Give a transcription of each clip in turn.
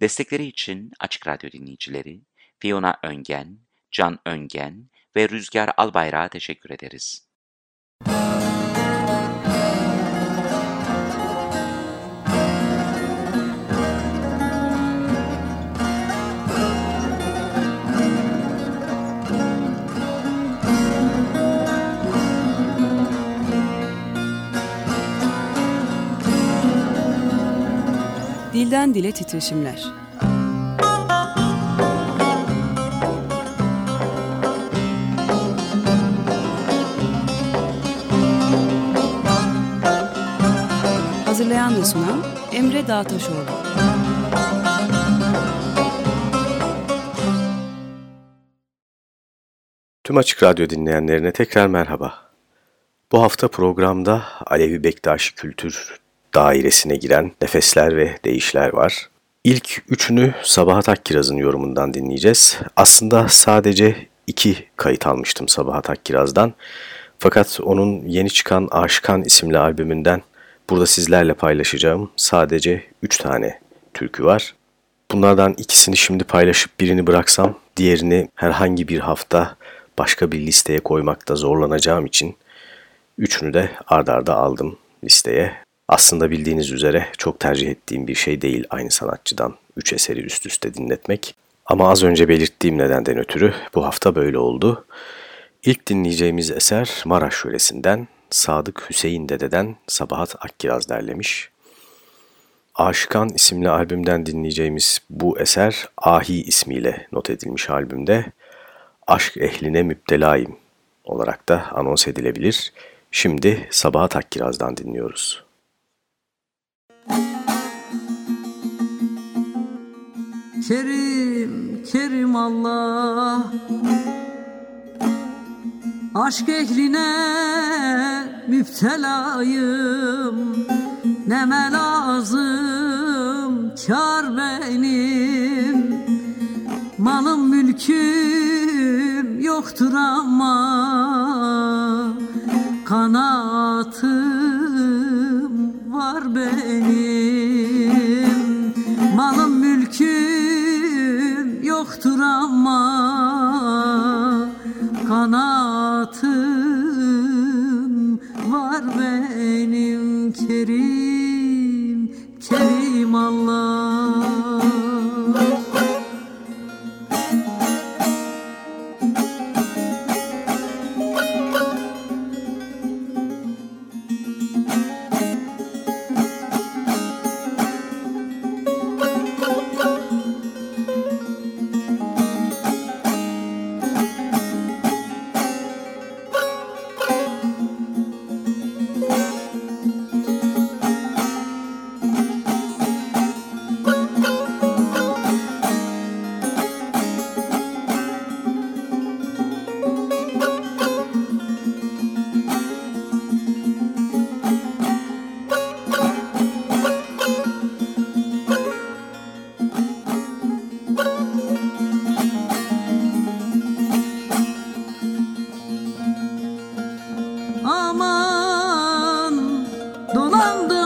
Destekleri için Açık Radyo dinleyicileri Fiona Öngen, Can Öngen ve Rüzgar Albayrak'a teşekkür ederiz. Dilden Dile Titreşimler Hazırlayan ve sunan Emre Dağtaşoğlu Tüm Açık Radyo dinleyenlerine tekrar merhaba. Bu hafta programda Alevi Bektaşi Kültür dairesine giren nefesler ve değişler var. İlk üçünü Sabahat Akkiraz'ın yorumundan dinleyeceğiz. Aslında sadece iki kayıt almıştım Sabahat Akkiraz'dan. Fakat onun yeni çıkan Aşıkan isimli albümünden burada sizlerle paylaşacağım sadece üç tane türkü var. Bunlardan ikisini şimdi paylaşıp birini bıraksam diğerini herhangi bir hafta başka bir listeye koymakta zorlanacağım için üçünü de ardarda arda aldım listeye. Aslında bildiğiniz üzere çok tercih ettiğim bir şey değil aynı sanatçıdan üç eseri üst üste dinletmek. Ama az önce belirttiğim nedenden ötürü bu hafta böyle oldu. İlk dinleyeceğimiz eser Maraş yöresinden Sadık Hüseyin Dede'den Sabahat Akkiraz derlemiş. Aşıkan isimli albümden dinleyeceğimiz bu eser Ahi ismiyle not edilmiş albümde. Aşk ehline müptelayım olarak da anons edilebilir. Şimdi Sabahat Akkiraz'dan dinliyoruz. Kerim, Kerim Allah. Aşk ehline müptelayım. Neme lazım kar benim. Malım mülküm yoktur ama Kanatım var benim mülküm yoktur ama Kanatım var benim Kerim, Kerim Allah I'm done.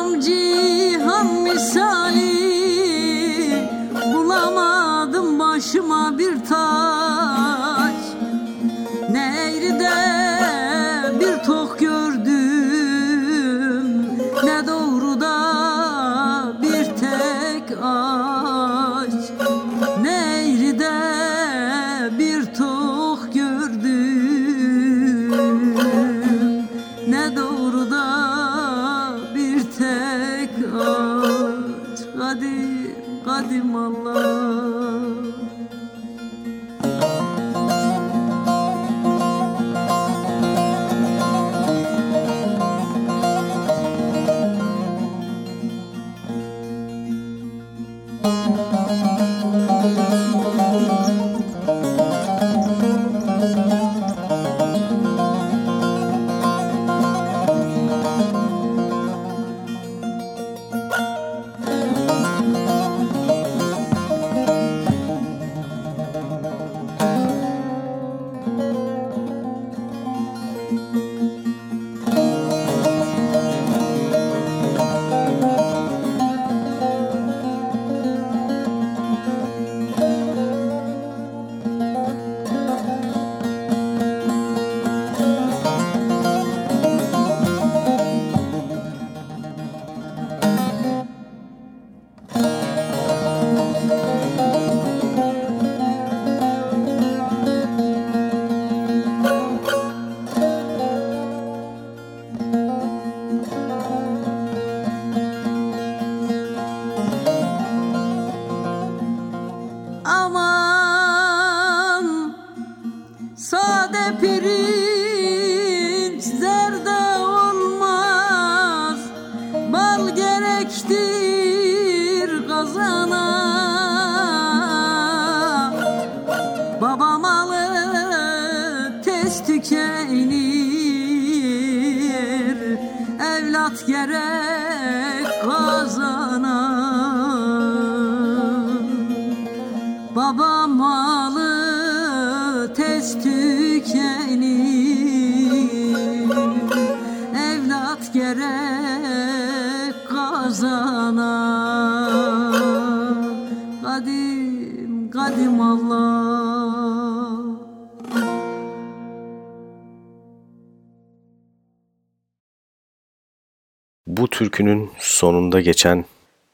Türkünün sonunda geçen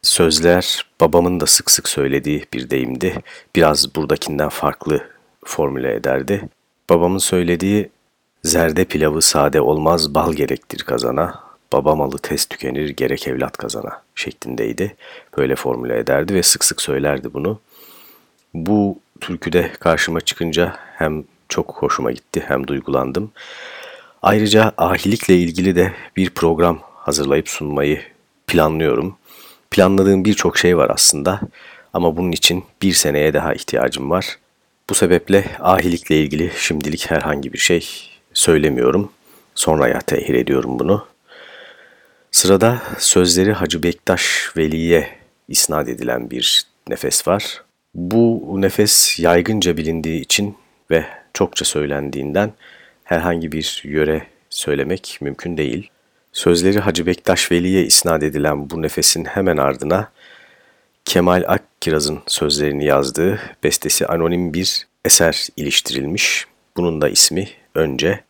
sözler babamın da sık sık söylediği bir deyimdi. Biraz buradakinden farklı formüle ederdi. Babamın söylediği zerde pilavı sade olmaz bal gerektir kazana, baba malı tez tükenir gerek evlat kazana şeklindeydi. Böyle formüle ederdi ve sık sık söylerdi bunu. Bu türküde karşıma çıkınca hem çok hoşuma gitti hem duygulandım. Ayrıca ahilikle ilgili de bir program hazırlayıp sunmayı planlıyorum. Planladığım birçok şey var aslında ama bunun için bir seneye daha ihtiyacım var. Bu sebeple ahilikle ilgili şimdilik herhangi bir şey söylemiyorum. Sonraya tehir ediyorum bunu. Sırada sözleri Hacı Bektaş Veli'ye isnat edilen bir nefes var. Bu nefes yaygınca bilindiği için ve çokça söylendiğinden herhangi bir yöre söylemek mümkün değil. Sözleri Hacı Bektaş Veli'ye isnat edilen bu nefesin hemen ardına Kemal Akkiraz'ın sözlerini yazdığı bestesi anonim bir eser iliştirilmiş. Bunun da ismi önce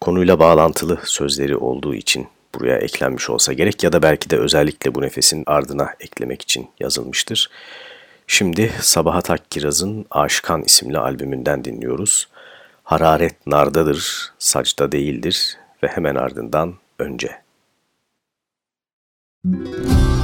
konuyla bağlantılı sözleri olduğu için buraya eklenmiş olsa gerek ya da belki de özellikle bu nefesin ardına eklemek için yazılmıştır. Şimdi Sabahat Akkiraz'ın Aşıkan isimli albümünden dinliyoruz. Hararet nardadır, sacda değildir ve hemen ardından önce. Müzik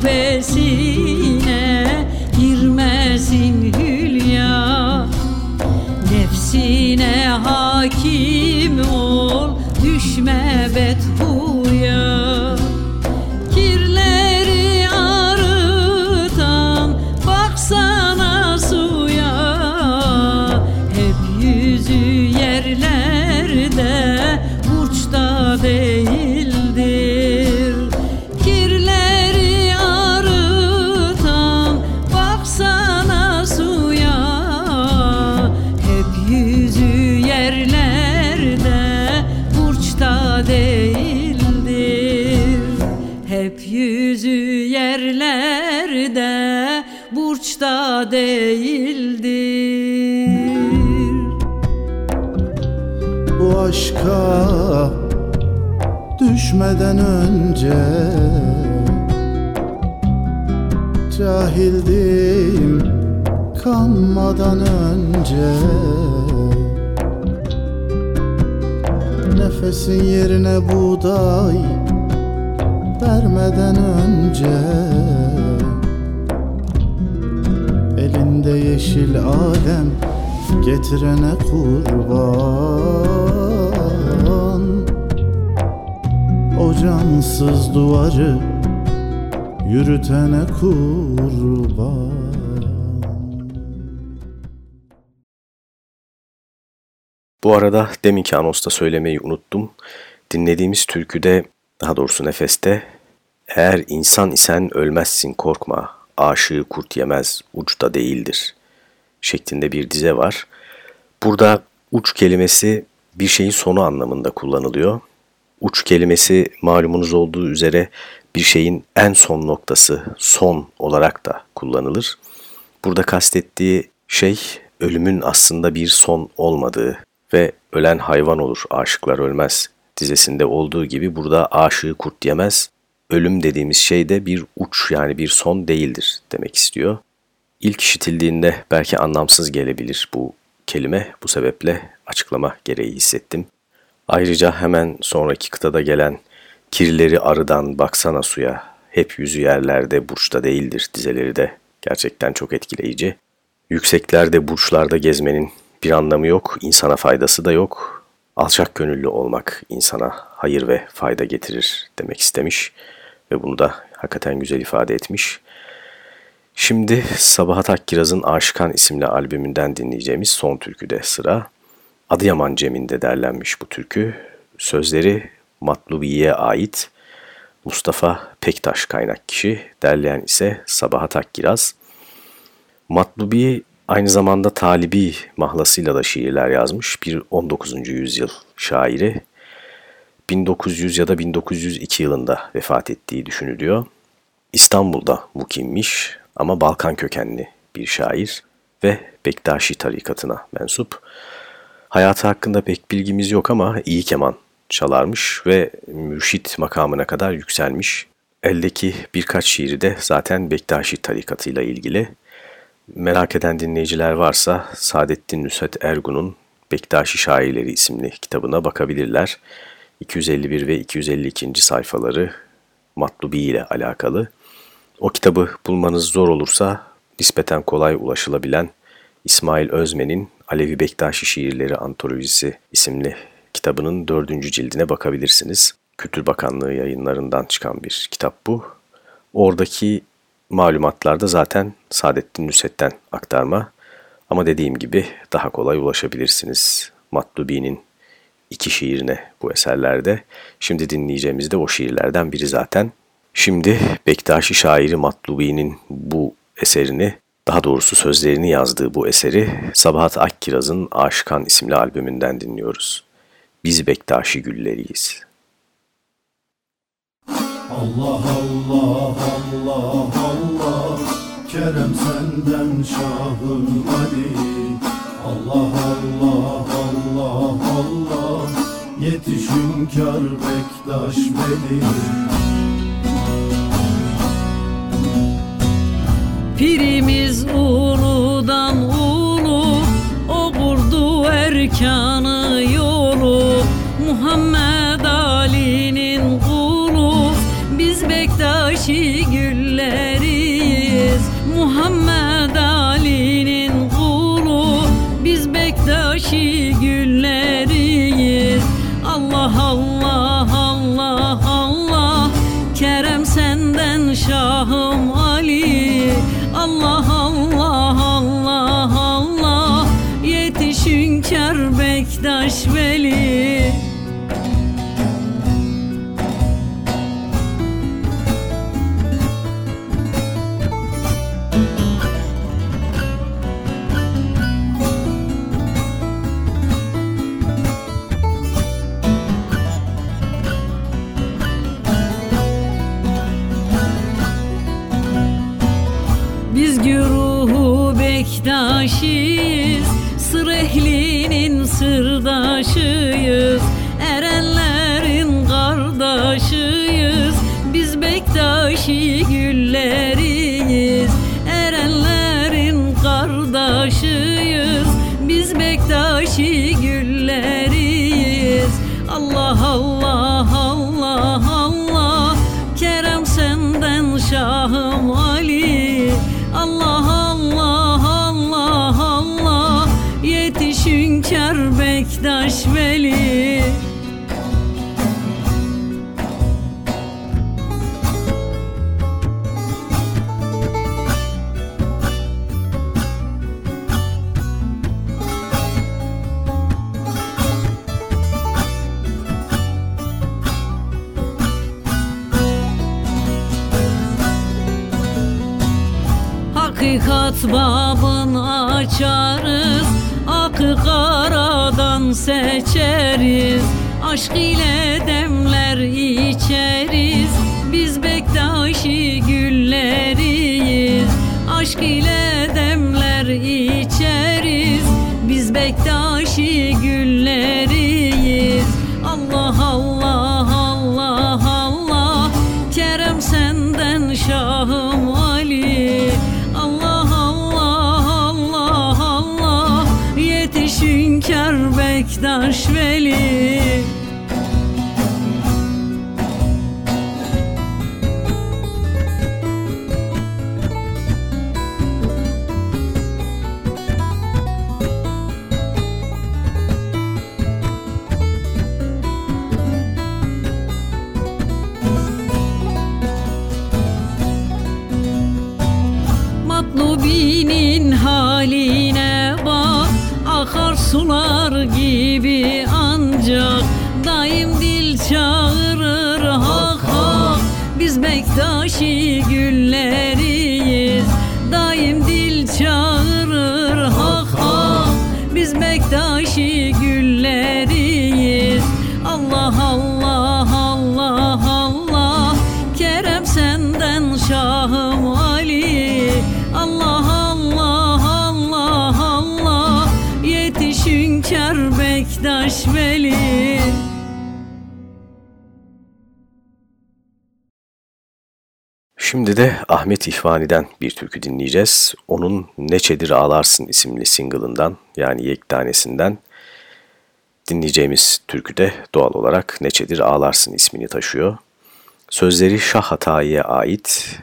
Kabe'sine girmesin hülya. Nefsine hakim ol düşme bedhuya düşmeden önce Cahildim kanmadan önce. Nefesin yerine buğday vermeden önce. Elinde yeşil alem getirene kurban cansız duvarı yürütene kurban Bu arada deminki anosta söylemeyi unuttum. Dinlediğimiz türküde, daha doğrusu nefeste, eğer insan isen ölmezsin korkma, aşığı kurt yemez, uçta değildir şeklinde bir dize var. Burada uç kelimesi bir şeyin sonu anlamında kullanılıyor. Uç kelimesi malumunuz olduğu üzere bir şeyin en son noktası, son olarak da kullanılır. Burada kastettiği şey ölümün aslında bir son olmadığı ve ölen hayvan olur, aşıklar ölmez dizesinde olduğu gibi burada aşığı kurt yemez, ölüm dediğimiz şey de bir uç yani bir son değildir demek istiyor. İlk işitildiğinde belki anlamsız gelebilir bu kelime, bu sebeple açıklama gereği hissettim. Ayrıca hemen sonraki kıtada gelen kirleri arıdan baksana suya, hep yüzü yerlerde burçta değildir dizeleri de gerçekten çok etkileyici. Yükseklerde burçlarda gezmenin bir anlamı yok, insana faydası da yok. Alçak gönüllü olmak insana hayır ve fayda getirir demek istemiş ve bunu da hakikaten güzel ifade etmiş. Şimdi Sabahat Akkiraz'ın Aşıkan isimli albümünden dinleyeceğimiz son türküde sıra. Adıyaman Cem'inde derlenmiş bu türkü. Sözleri Matlubiye'ye ait Mustafa Pektaş kaynak kişi, derleyen ise Sabahat Akkiraz. Matlubi aynı zamanda Talibi mahlasıyla da şiirler yazmış bir 19. yüzyıl şairi. 1900 ya da 1902 yılında vefat ettiği düşünülüyor. İstanbul'da mukimmiş ama Balkan kökenli bir şair ve Bektaşi tarikatına mensup. Hayatı hakkında pek bilgimiz yok ama iyi keman çalarmış ve mürşit makamına kadar yükselmiş. Eldeki birkaç şiiri de zaten Bektaşi tarikatıyla ilgili. Merak eden dinleyiciler varsa Saadettin Nusret Ergun'un Bektaşi Şairleri isimli kitabına bakabilirler. 251 ve 252. sayfaları Matlubi ile alakalı. O kitabı bulmanız zor olursa nispeten kolay ulaşılabilen İsmail Özmen'in Alevi Bektaşi Şiirleri Antolojisi isimli kitabının dördüncü cildine bakabilirsiniz. Kültür Bakanlığı yayınlarından çıkan bir kitap bu. Oradaki malumatlar da zaten Saadettin Nusret'ten aktarma. Ama dediğim gibi daha kolay ulaşabilirsiniz Matlubi'nin iki şiirine bu eserlerde. Şimdi dinleyeceğimiz de o şiirlerden biri zaten. Şimdi Bektaşi şairi Matlubi'nin bu eserini, daha doğrusu sözlerini yazdığı bu eseri Sabahat Akkiraz'ın Aşıkan isimli albümünden dinliyoruz. Biz Bektaşi gülleriyiz. Allah Allah Allah Allah Kerem senden Şahım Ali Allah Allah Allah Allah Yetiş hünkâr Bektaş Veli Pirimiz uludan ulu O kurdu erkanı yolu. Muhammed Ali'nin kulu Biz Bektaşi Bektaş Veli hünkâr Bektaş Ahmet İhvani'den bir türkü dinleyeceğiz. Onun Neçedir Ağlarsın isimli single'ından yani yektanesinden dinleyeceğimiz türkü de doğal olarak Neçedir Ağlarsın ismini taşıyor. Sözleri Şah Hatayi'ye ait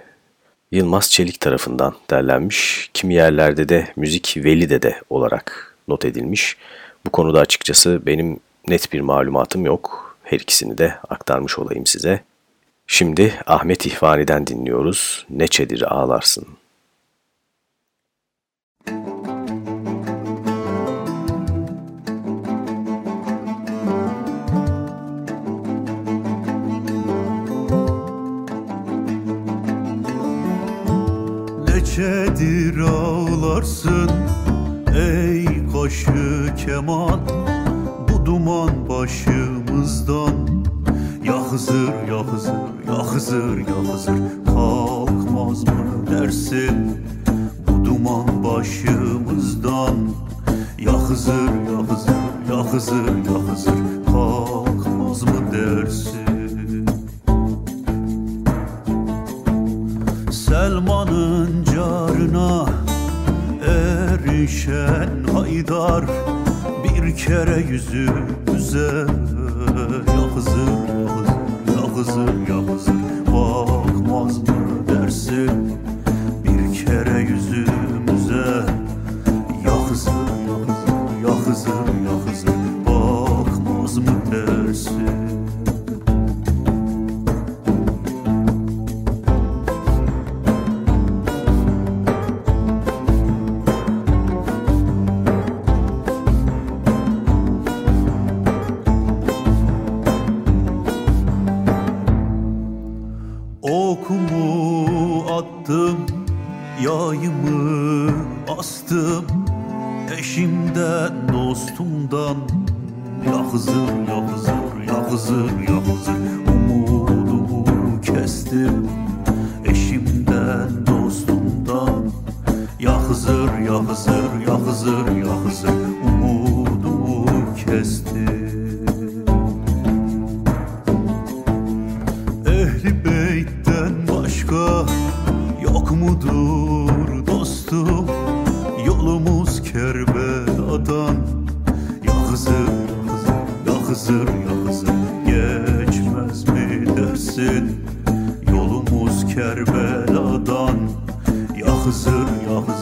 Yılmaz Çelik tarafından derlenmiş. Kimi yerlerde de müzik veli dede olarak not edilmiş. Bu konuda açıkçası benim net bir malumatım yok. Her ikisini de aktarmış olayım size. Şimdi Ahmet İhvani'den dinliyoruz. Neçedir ağlarsın. Neçedir ağlarsın ey kaşı keman Bu duman başımızdan Ya Hızır ya Hızır ya Hızır ya Hızır Kalkmaz mı dersin? Bu duman başımızdan. Ya Hızır ya Hızır Ehli beytten başka yok mudur dostum Yolumuz Kerbela'dan Yahzır yahzır yahzır Geçmez mi dersin? Yolumuz Kerbela'dan Yahzır yahzır yahzır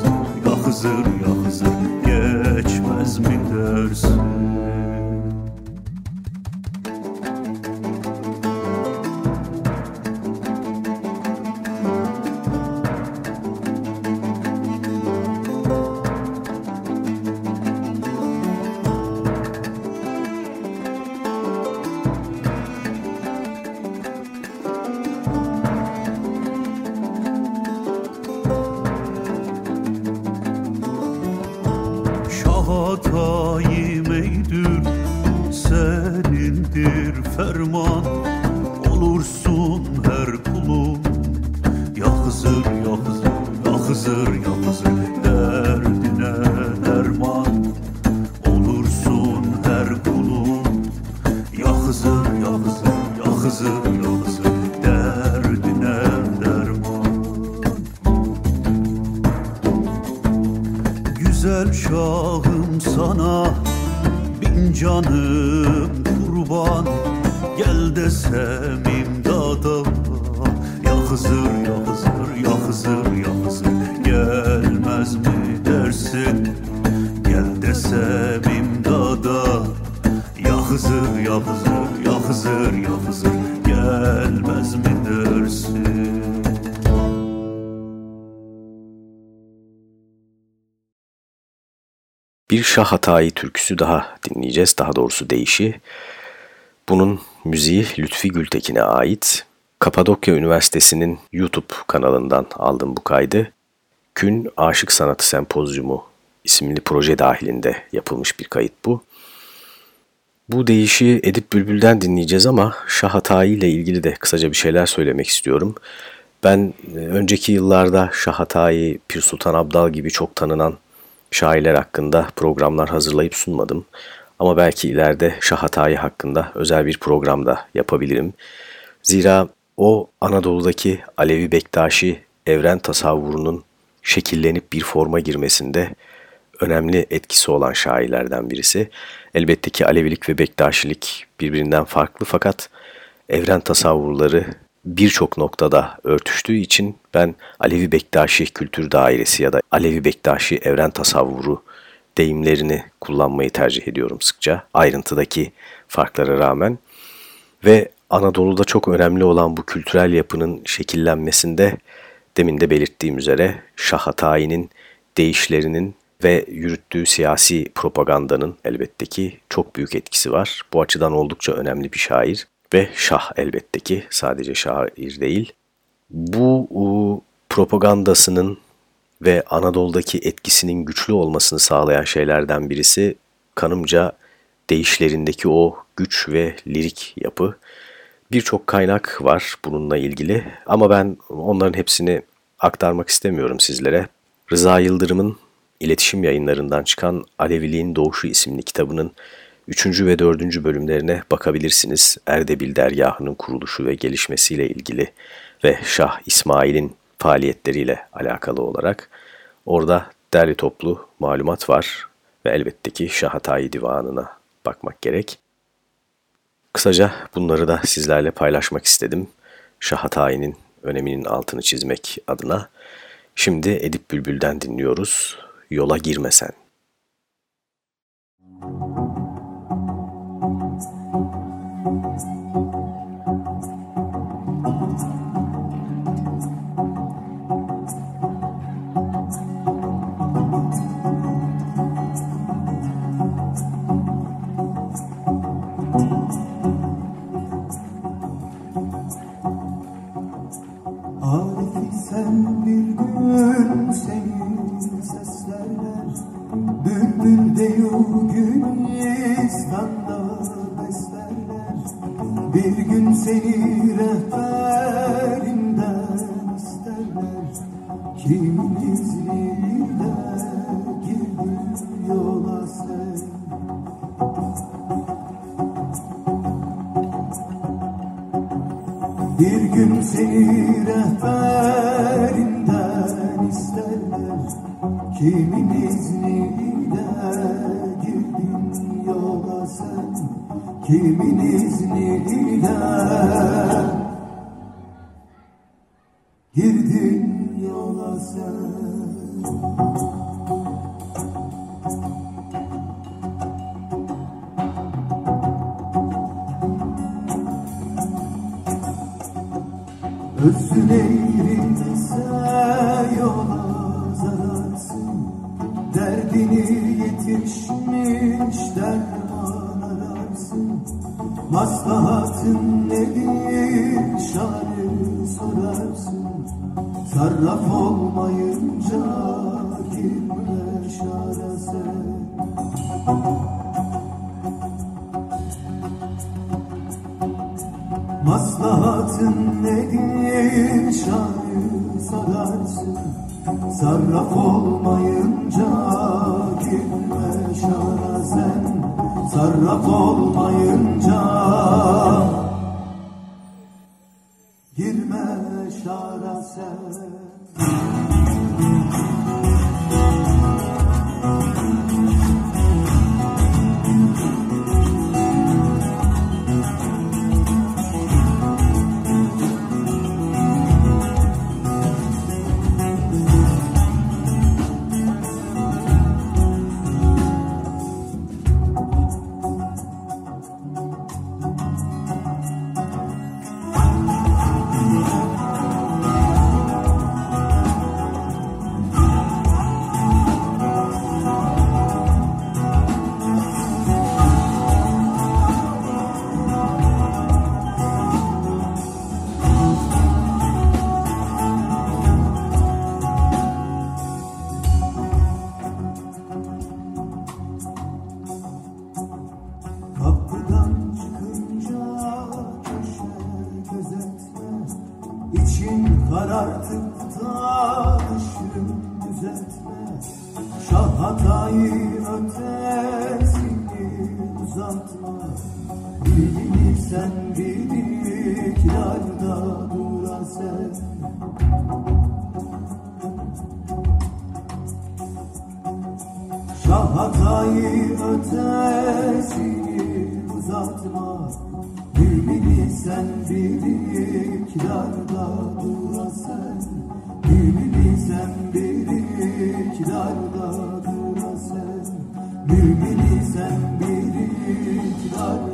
Bir Şah Hatayi türküsü daha dinleyeceğiz. Daha doğrusu deyişi. Bunun müziği Lütfi Gültekin'e ait. Kapadokya Üniversitesi'nin YouTube kanalından aldım bu kaydı. Kün Aşık Sanatı Sempozyumu isimli proje dahilinde yapılmış bir kayıt bu. Bu deyişi Edip Bülbül'den dinleyeceğiz ama Şah Hatayi ile ilgili de kısaca bir şeyler söylemek istiyorum. Ben e, önceki yıllarda Şah Hatayi, Pir Sultan Abdal gibi çok tanınan şairler hakkında programlar hazırlayıp sunmadım. Ama belki ileride Şah Hatayi hakkında özel bir program da yapabilirim. Zira o Anadolu'daki Alevi Bektaşi evren tasavvurunun şekillenip bir forma girmesinde önemli etkisi olan şairlerden birisi. Elbette ki Alevilik ve Bektaşilik birbirinden farklı fakat evren tasavvurları birçok noktada örtüştüğü için ben Alevi Bektaşi Kültür Dairesi ya da Alevi Bektaşi Evren Tasavvuru deyimlerini kullanmayı tercih ediyorum sıkça ayrıntıdaki farklara rağmen ve Anadolu'da çok önemli olan bu kültürel yapının şekillenmesinde demin de belirttiğim üzere Şah Hatayi'nin değişlerinin ve yürüttüğü siyasi propagandanın elbette ki çok büyük etkisi var. Bu açıdan oldukça önemli bir şair ve şah elbette ki sadece şair değil. Bu propagandasının ve Anadolu'daki etkisinin güçlü olmasını sağlayan şeylerden birisi kanımca değişlerindeki o güç ve lirik yapı. Birçok kaynak var bununla ilgili ama ben onların hepsini aktarmak istemiyorum sizlere. Rıza Yıldırım'ın iletişim yayınlarından çıkan Aleviliğin Doğuşu isimli kitabının 3. ve 4. bölümlerine bakabilirsiniz. Erdebil Dergahı'nın kuruluşu ve gelişmesiyle ilgili ve Şah İsmail'in faaliyetleriyle alakalı olarak. Orada derli toplu malumat var ve elbette ki Şah Hatayi Divanı'na bakmak gerek. Kısaca bunları da sizlerle paylaşmak istedim. Şah Hatayi'nin öneminin altını çizmek adına. Şimdi Edip Bülbül'den dinliyoruz. Yola girmesen. Yola sen Özün eğrilse yola zararsın. Derdini yetişmiş derman ararsın. Maslahatın nedir sorarsın Sarraf olmayınca girme şara sen Maslahatın nedir? Şair sorarsın Sarraf olmayınca hatayı ötesini uzatma. Bilini sen bilik yolda dura sen. Şah hatayı ötesini uzatma. Gülbini sen bilik yarda dura sen. Gülbini sen bilik yarda Gülbini sen bilik yarda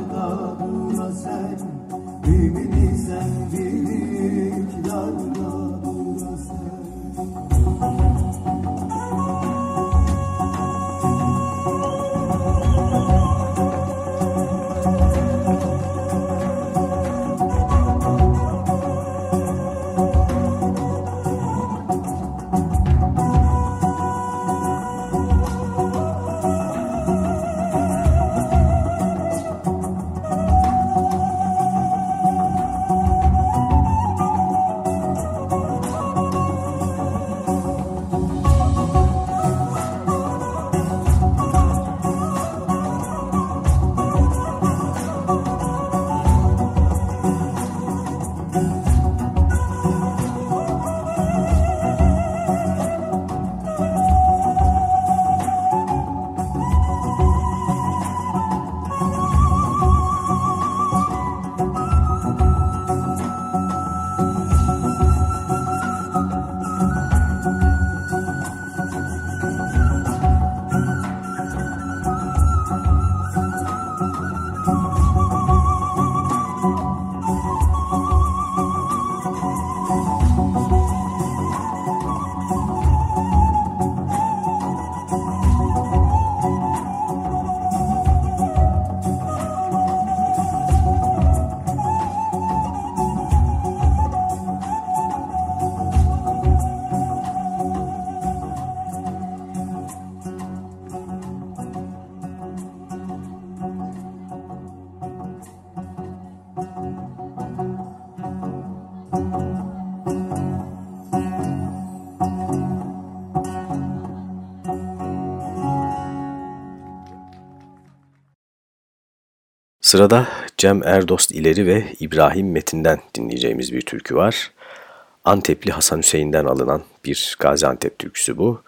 Sırada Cem Erdost İleri ve İbrahim Metin'den dinleyeceğimiz bir türkü var. Antepli Hasan Hüseyin'den alınan bir Gaziantep türküsü bu.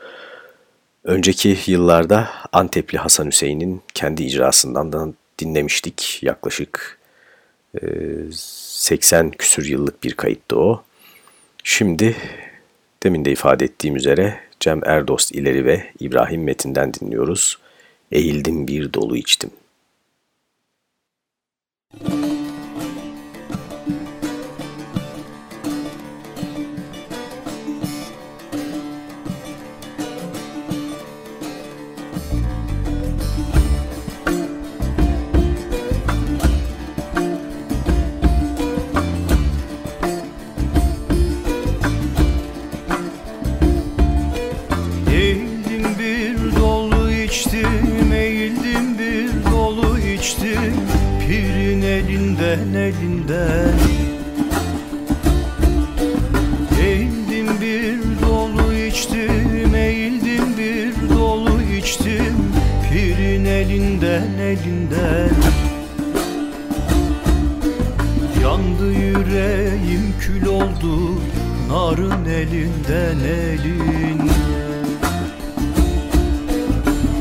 Önceki yıllarda Antepli Hasan Hüseyin'in kendi icrasından da dinlemiştik. Yaklaşık 80 küsür yıllık bir kayıttı o. Şimdi demin de ifade ettiğim üzere Cem Erdost İleri ve İbrahim Metin'den dinliyoruz. Eğildim bir dolu içtim. you elinden elinden. Eğildim bir dolu içtim Eğildim bir dolu içtim. Pirin elinden elinden. Yandı yüreğim kül oldu Narın elinden elinden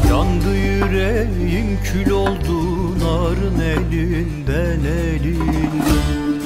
Yandı yüreğim kül oldu narın elinden elinden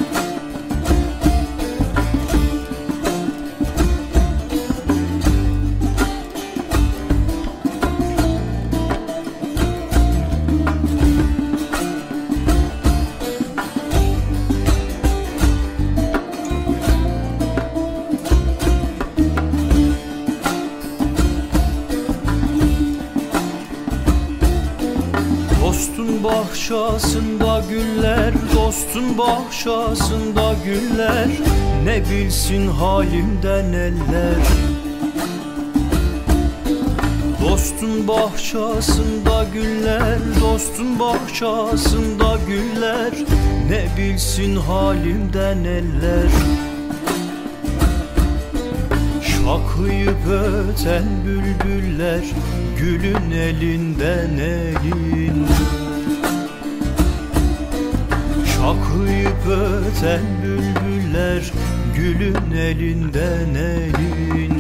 Ne bilsin halimden eller Dostun bahçasında güller Dostun bahçasında güller. Ne bilsin halimden eller Şakıyıp öten bülbüller Gülün elinden elinden Akıyıp öten bülbüller Gülün elinden elinden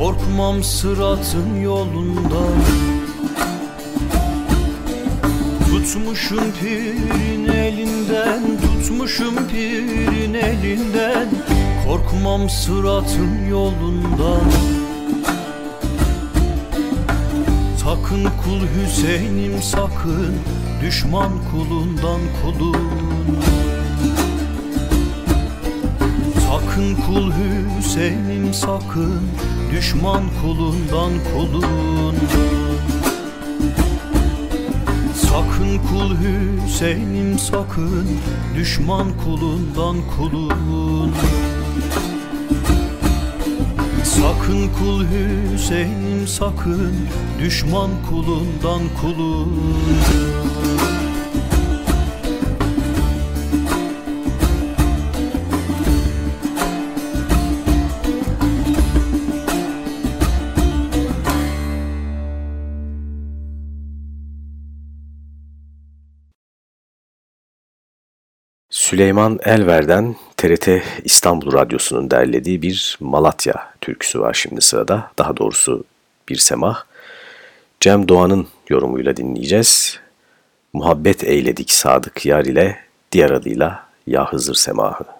Korkmam sıratın yolundan Tutmuşum pirin elinden Tutmuşum pirin elinden. Korkmam sıratın yolundan Sakın kul Hüseyin'im sakın. Düşman kulundan kulun kul Hüseyin'im sakın Düşman kulundan kulun Sakın kul Hüseyin'im sakın Düşman kulundan kulun Sakın kul Hüseyin'im sakın Düşman kulundan kulun Süleyman Elver'den TRT İstanbul Radyosu'nun derlediği bir Malatya türküsü var şimdi sırada. Daha doğrusu bir semah. Cem Doğan'ın yorumuyla dinleyeceğiz. Muhabbet eyledik Sadık Yar ile diğer adıyla Ya Hızır Semahı.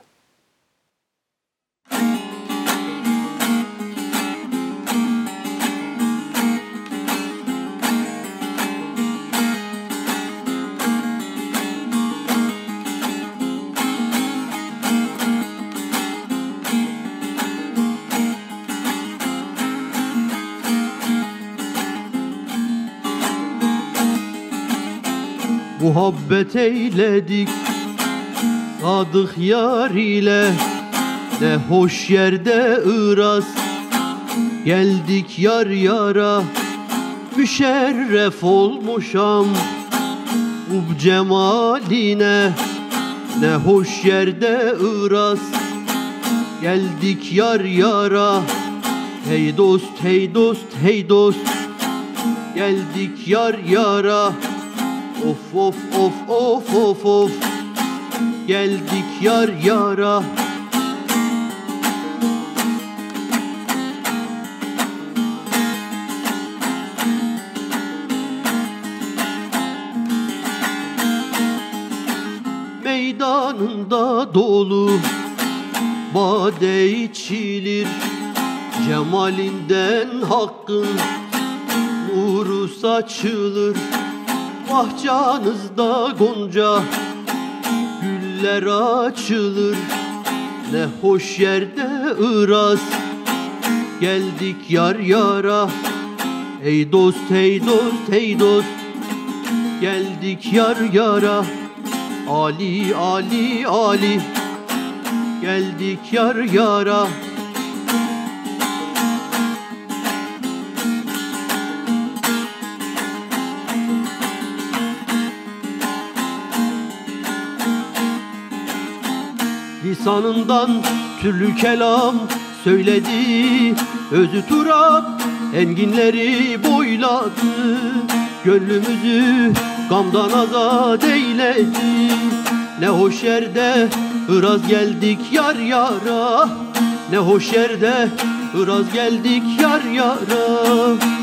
Muhabbet eyledik Sadık yar ile Ne hoş yerde ıraz Geldik yar yara Müşerref olmuşam. Ub cemaline Ne hoş yerde ıraz Geldik yar yara Hey dost hey dost hey dost. Geldik yar yara Of of of of of of. Geldik yar yara. Meydanında dolu Bade içilir. Cemalinden hakkın Nuru saçılır Bahçanızda gonca Güller açılır. Ne hoş yerde ıraz Geldik yar yara Ey dost hey dost hey dost. Geldik yar yara Ali Ali Ali. Geldik yar yara Lisanından türlü kelam söyledi. Özü turap enginleri boyladı. Gönlümüzü gamdan azat eyledi. Ne hoş yerde Iraz geldik yar yara. Ne hoş yerde Iraz geldik yar yara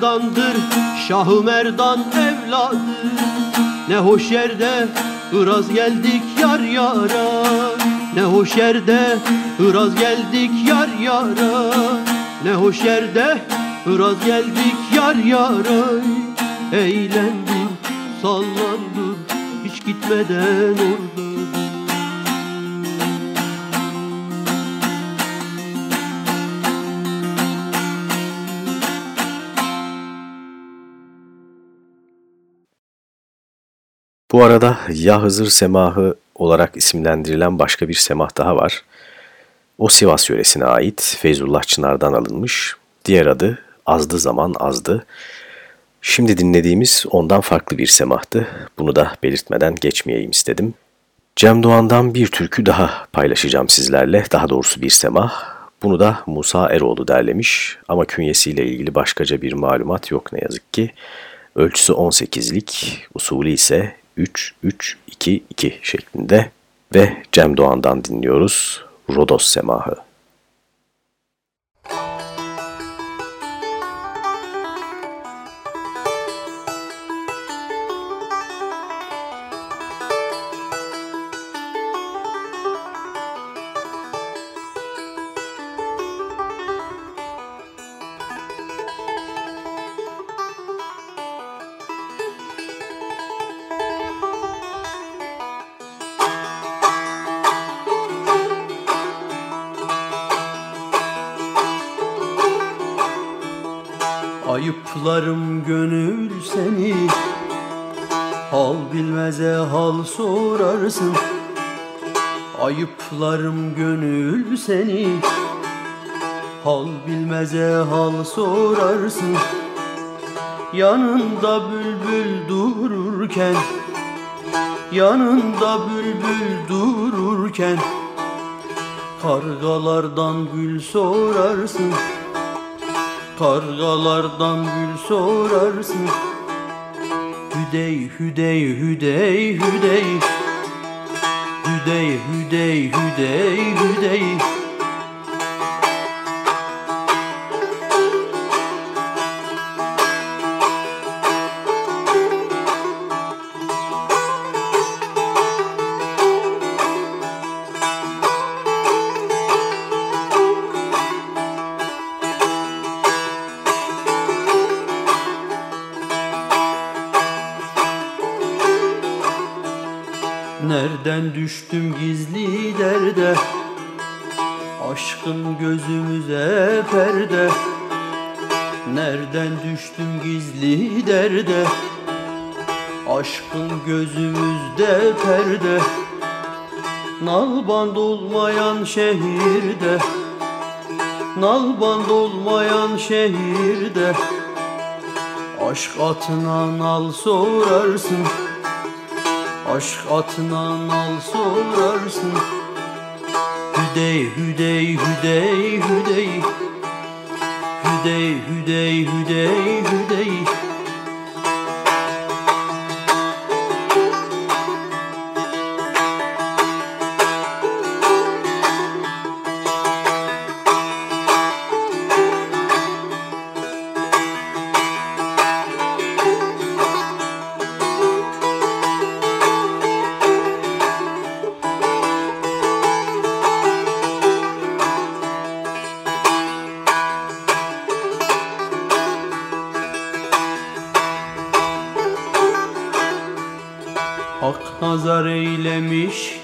Hanedandır Şahı Merdan evladı. Ne hoş yerde Iraz geldik yar yara. Ne hoş yerde Iraz geldik yar yara. Ne hoş yerde Iraz geldik yar yara. Eğlendim sallandım hiç gitmeden orada Bu arada Ya Hızır Semahı olarak isimlendirilen başka bir semah daha var. O Sivas yöresine ait Feyzullah Çınar'dan alınmış. Diğer adı Azdı Zaman Azdı. Şimdi dinlediğimiz ondan farklı bir semahtı. Bunu da belirtmeden geçmeyeyim istedim. Cem Doğan'dan bir türkü daha paylaşacağım sizlerle. Daha doğrusu bir semah. Bunu da Musa Eroğlu derlemiş ama künyesiyle ilgili başkaca bir malumat yok ne yazık ki. Ölçüsü 18'lik, usulü ise 3-3-2-2 şeklinde ve Cem Doğan'dan dinliyoruz Rodos Semahı. Ayıplarım gönül seni. Hal bilmeze hal sorarsın. Yanında bülbül dururken Yanında bülbül dururken Kargalardan gül sorarsın. Kargalardan gül sorarsın. Hüdey hüdey hüdey hüdey Hüdey hüdey hüdey hüdey Nereden düştüm gizli derde. Aşkın gözümüze perde. Nereden düştüm gizli derde? Aşkın gözümüzde perde. Nalband olmayan şehirde. Nalband olmayan şehirde. Aşk atına nal sorarsın Aşk atına nal sorarsın. Hüdey hüdey hüdey hüdey. Hüdey hüdey hüdey hüdey. Hak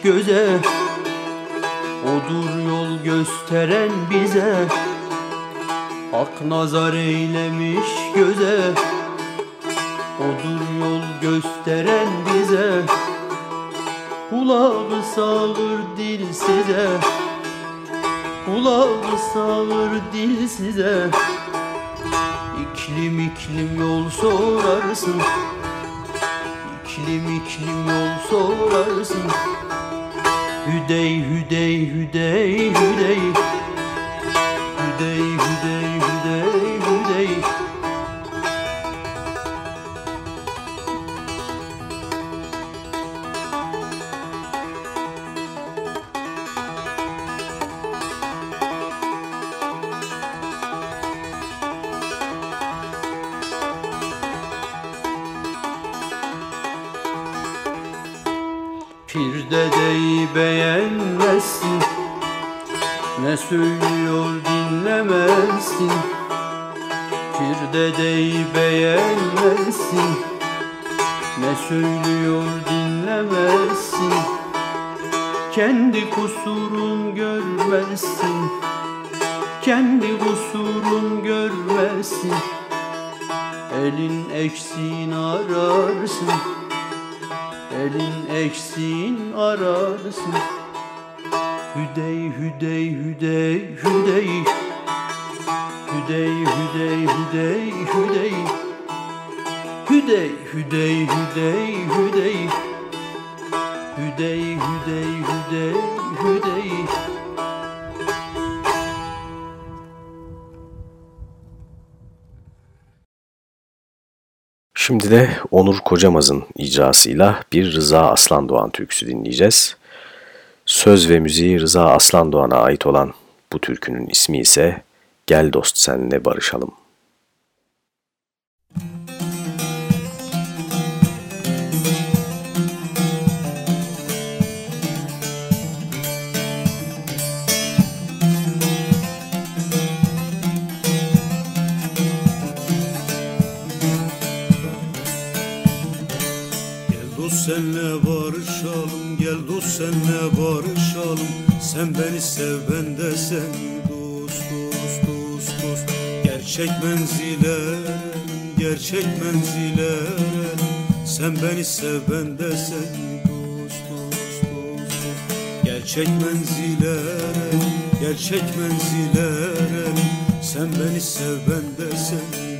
göze. Odur yol gösteren bize. Hak nazar eylemiş göze. Odur yol gösteren bize. Kulağı sağır dil size. Kulağı sağır dil size. İklim iklim yol sorarsın. İklim iklim yol sorarsın hüdey hüdey hüdey Hüdey. Hüdey hüdey ararsın Hüdey hüdey hüdey hüdey Hüdey hüdey hüdey hüdey Hüdey hüdey hüdey hüdey Hüdey hüdey hüdey hüdey Şimdi de Onur Kocamaz'ın icrasıyla bir Rıza Aslan Doğan türküsü dinleyeceğiz. Söz ve müziği Rıza Aslan Doğan'a ait olan bu türkünün ismi ise Gel Dost Senle Barışalım. Gel dost senle Sen beni sev ben de seni. Dost dost dost dost. Gerçek menzile Gerçek menzile Sen beni sev ben de seni. Dost dost dost. Dost Gerçek menzile Gerçek menzile Sen beni sev ben de seni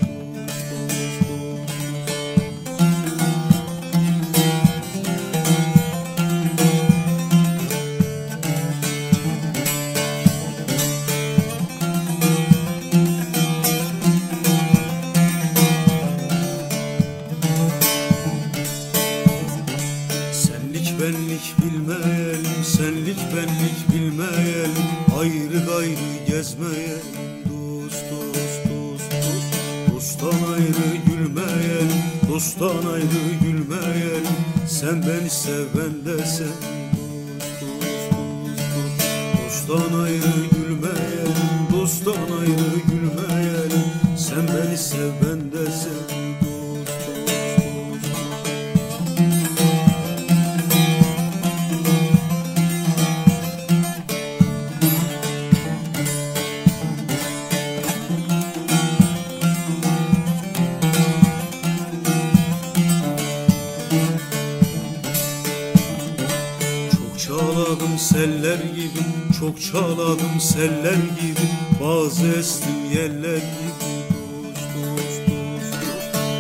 gibi Çok çağladım seller gibi Bazı estim yeller gibi Dost dost dost.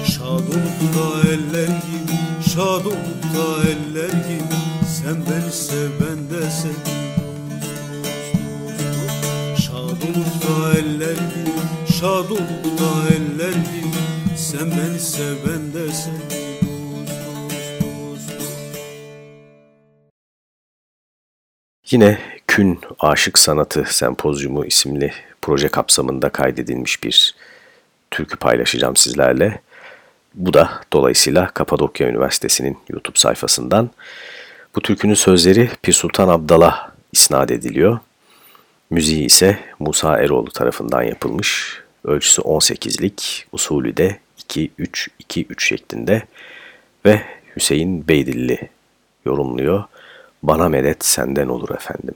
Dost Şad da eller gibi Şad da eller gibi Sen beni sev ben de dost Şad olup da eller gibi Şad da eller gibi Sen beni sev ben de seni Yine Kün Aşık Sanatı Sempozyumu isimli proje kapsamında kaydedilmiş bir türkü paylaşacağım sizlerle. Bu da dolayısıyla Kapadokya Üniversitesi'nin YouTube sayfasından. Bu türkünün sözleri Pir Sultan Abdal'a isnat ediliyor. Müziği ise Musa Eroğlu tarafından yapılmış. Ölçüsü 18'lik, usulü de 2-3-2-3 şeklinde ve Hüseyin Beydilli yorumluyor. Bana medet senden olur efendim.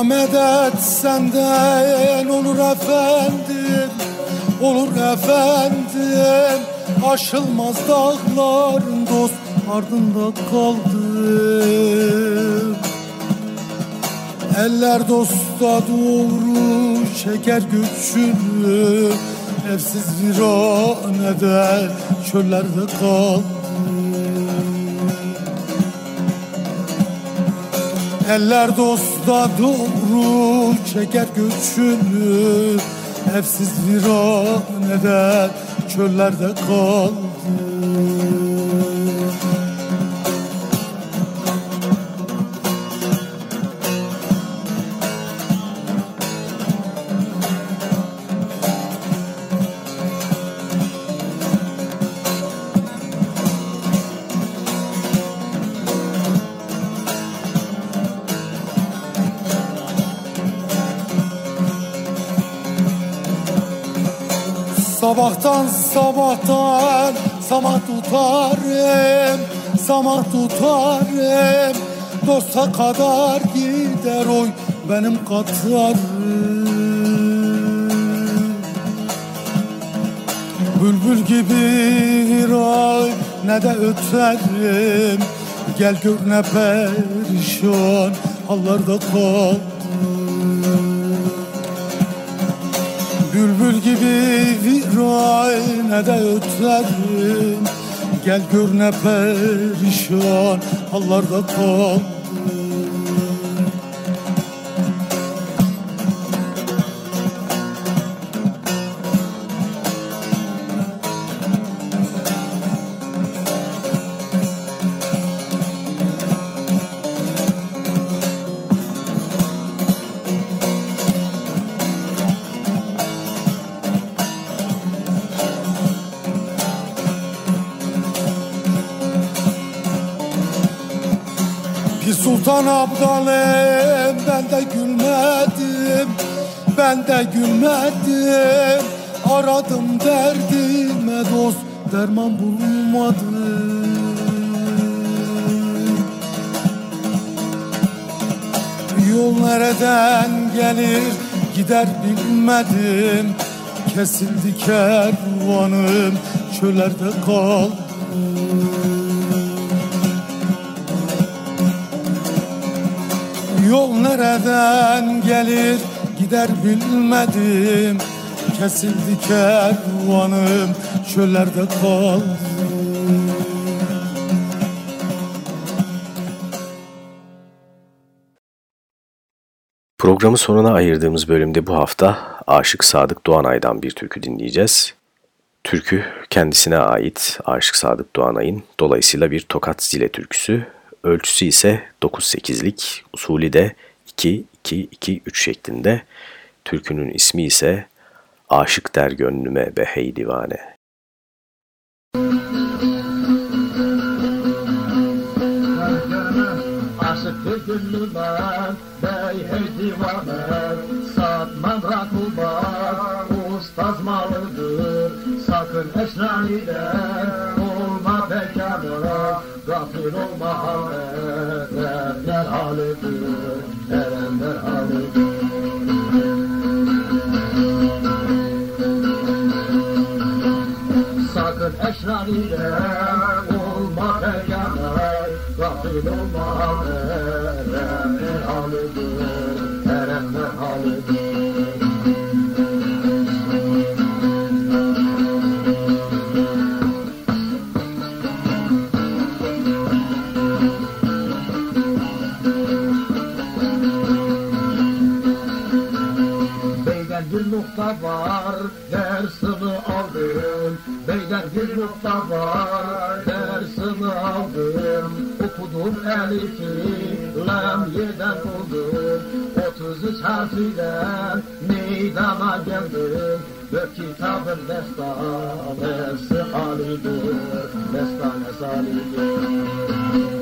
Bana medet senden olur efendim Olur efendim. Aşılmaz dağların dost ardında kaldım. Eller dosta doğru çeker göçünü Evsiz viranede çöllerde kaldım Eller dosta doğru çeker göçünü Evsiz viranede çöllerde kaldı Sabahtan Samah tutarım Samah tutarım. Dosta kadar gider oy Benim katarım Bülbül gibi ay Ne de öterim. Gel gör ne perişan Hallarda kaldım Virayne de ötlerim. Gel gör ne perişan hallarda kaldım Bir sultan abdalım ben de gülmedim Ben de gülmedim. Aradım derdime dost derman bulmadım. Yol nereden gelir gider bilmedim. Kesildi kervanım çöllerde kaldım Yol nereden gelir? Gider bilmedim. Kesildi kervanım çöllerde kaldım Programı sonuna ayırdığımız bölümde bu hafta Aşık Sadık Doğanay'dan bir türkü dinleyeceğiz. Türkü kendisine ait Aşık Sadık Doğanay'ın dolayısıyla bir tokat zile türküsü. Ölçüsü ise 9-8'lik, usulü de 2-2-2-3 şeklinde. Türkünün ismi ise Aşık der gönlüme be hey divane. Aşık gönlüme bey divane rakıba ustaz malıdır Sakın esrar ile olma bekarı Gafil olma erenler halıdır Erenler halıdır. Sakın esrar ile olma bekarı Gafil olma. erenler Harfiyle meydana geldim Ve kitabın destanesi halidir. Destanesi halidir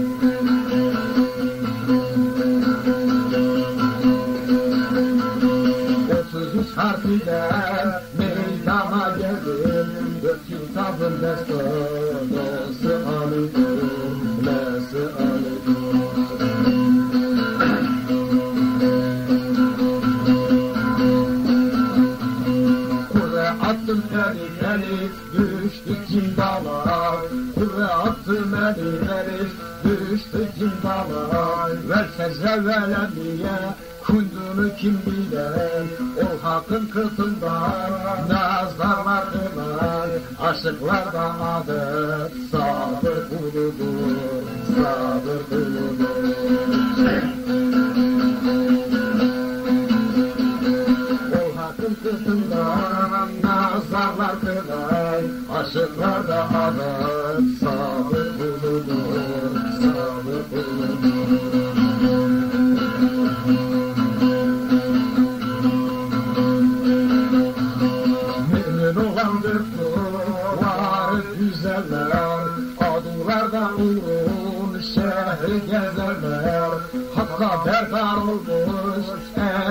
güzeller Adulardan uygun şehri gezerler. Hakka berkar olmuş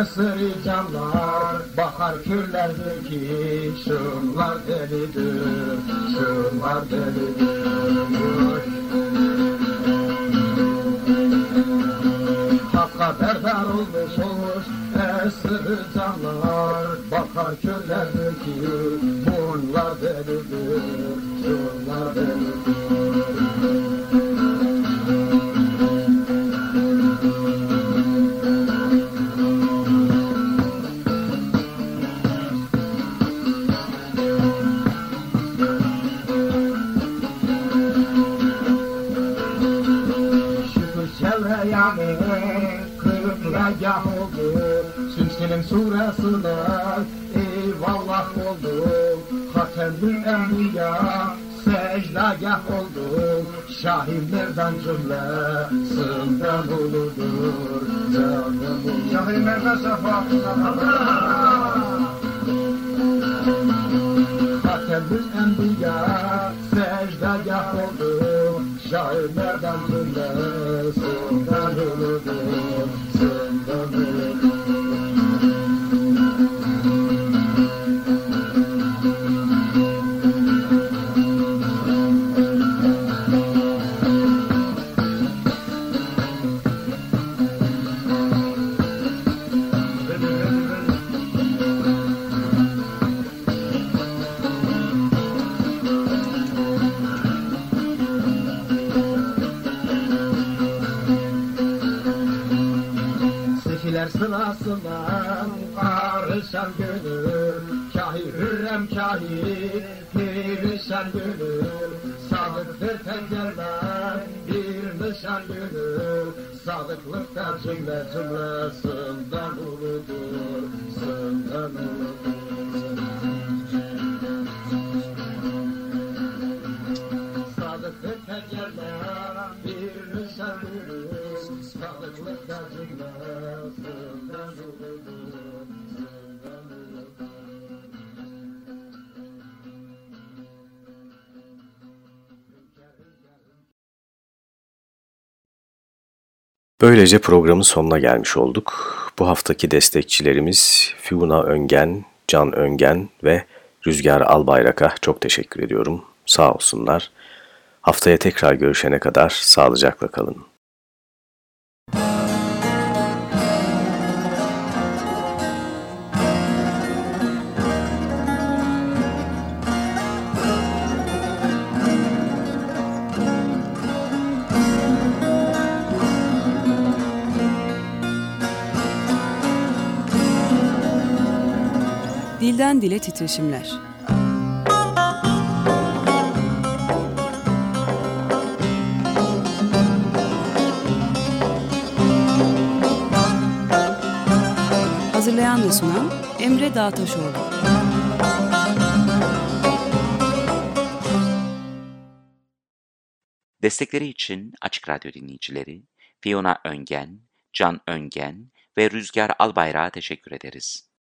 esri canlar. Bakar küllerdeki şunlar delidir Şunlar delidir. Hakka berdar olmuş olmuş esir canlar. Bakar köllerdir ki bunlar delidir suresine eyvallah oldu Hatemül Enbiya secdagah oldu Şahinlerden cümlesinden uludur Canım uludur Şahinlerden Hatemül Enbiya secdagah oldu Şairlerden cümlesinden uludur Senden Sifiler sırasından karışan gönül Kahi hürrem kahi perişan gönül Sadıktır pencereler bir nişan günü Sadıklıkta cümle cümlesinden uludur Sından uludur Sadıklıkta cümlesinden Böylece programın sonuna gelmiş olduk. Bu haftaki destekçilerimiz Fiuna Öngen, Can Öngen ve Rüzgar Albayrak'a çok teşekkür ediyorum. Sağ olsunlar. Haftaya tekrar görüşene kadar sağlıcakla kalın. Dilden dile titreşimler. Hazırlayan ve sunan Emre Dağtaşoğlu. Destekleri için Açık Radyo dinleyicileri Fiona Öngen, Can Öngen ve Rüzgar Albayrak'a teşekkür ederiz.